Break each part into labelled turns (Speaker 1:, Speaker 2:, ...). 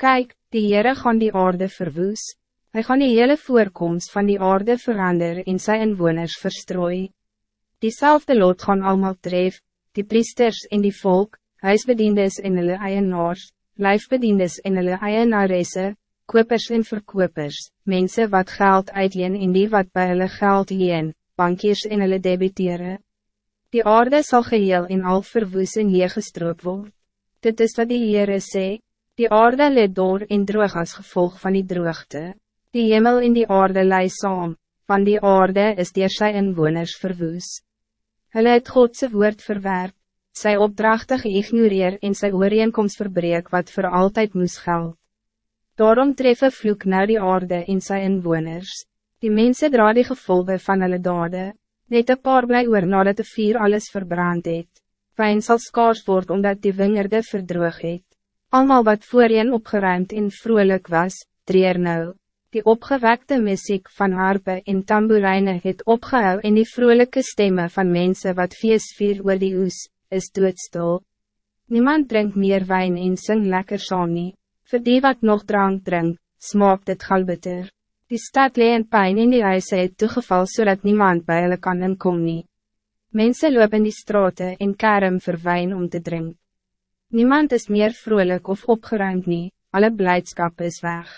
Speaker 1: Kijk, die Heere gaan die aarde verwoes. Hij gaan die hele voorkomst van die aarde verander en sy inwoners verstrooi. Diezelfde lot gaan allemaal tref, die priesters en die volk, huisbediendes en hulle eienaars, lijfbediendes en hulle eienaresse, kopers en verkopers, mensen wat geld uitleen en die wat bij hulle geld leen, bankiers en hulle debiteren. Die aarde zal geheel in al verwoes en gestroop word. Dit is wat die Heere sê, die aarde let door en droog als gevolg van die droogte. Die hemel in die aarde lei saam, van die aarde is die sy inwoners verwoes. Hulle het Godse woord verwerp, sy opdrachtig ignoreer en sy ooreenkomst verbreek wat voor altijd moes geld. Daarom treffe vloek naar die aarde en sy inwoners. Die mensen dra die gevolgen van hulle dade, net een paar bly oor nadat de vier alles verbrand het. Wijn sal skaars word omdat die wingerde verdroog het. Almal wat voorheen opgeruimd en vrolijk was, treer nou. Die opgewekte muziek van harpe en tamboerijne het opgehou en die vrolijke stemmen van mensen wat feest vier oor die oes, is doodstil. Niemand drinkt meer wijn en sing lekker saam nie. Voor die wat nog drank drink, smaakt het galbitter. Die stad lee in pijn in die huise het toegeval zodat niemand bij hulle kan inkom nie. Mensen lopen in die straten en karem vir wijn om te drinken. Niemand is meer vrolijk of opgeruimd nie, alle blijdschap is weg.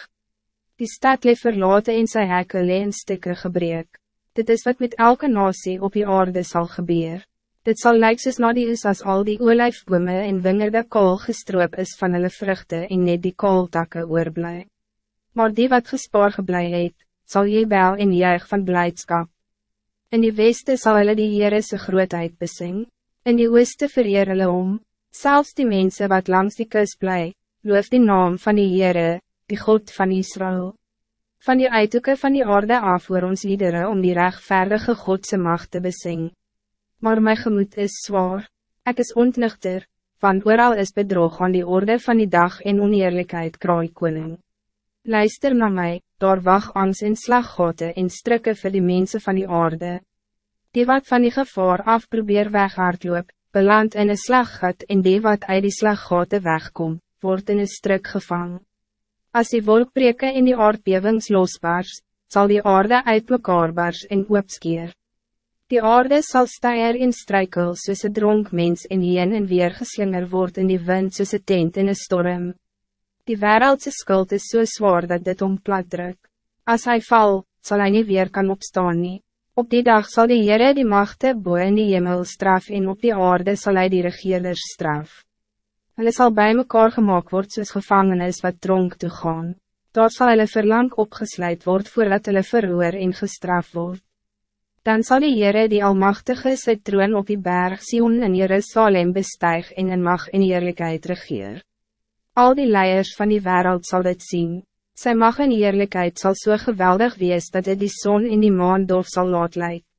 Speaker 1: Die stad leef verlaten in sy hekke in stikke gebreek. Dit is wat met elke nasie op die aarde zal gebeuren. Dit zal lyk soos na die is as al die olijfbome en wingerde kool gestroop is van hulle vruchten en net die kooltakke oorblij. Maar die wat gespaar geblij het, sal jy bel en juig van blijdschap. In die weste zal hulle die Heere se grootheid besing, in die ooste vereer hulle om, zelfs die mensen wat langs die kus bly, loof die naam van die Heere, die God van Israël. Van die uithoeken van die aarde af voor ons liederen om die rechtvaardige Godse macht te besing. Maar mijn gemoed is zwaar, ik is ontnuchter, van ooral is bedrog aan die orde van die dag en oneerlijkheid kraai koning. Luister naar mij, daar wacht angst en slaggote en strikken voor die mensen van die aarde. Die wat van die gevaar af probeer weghardloop, beland in een slaggat en die wat uit die slaggote wegkom, wordt in een strik gevangen. Als die wolkbreke in die aardbewings losbaars, zal die aarde uit mekaar bars en oopskeer. Die aarde zal steier in strijkel soos een dronk mens en heen en weer geslinger word in die wind soos een tent in een storm. Die wereldse skuld is so zwaar dat dit om plat druk. As hy val, zal hij niet weer kan opstaan nie. Op die dag zal die Heere die machte boe in die hemel straf en op die aarde zal hij die regeerders straf. Hulle sal bij mekaar gemaakt word soos gevangenis wat dronk toe gaan. Daar sal hulle verlang opgesluit word voordat hulle verhoor en gestraf word. Dan zal die Heere die Almachtige sy troon op die berg Sion in Jerusalem bestijg en in mag en eerlijkheid regeer. Al die leiers van die wereld zal dit zien. Sy mag en eerlijkheid zal zo so geweldig wees dat het die zon in die maan doof zal laat lijken.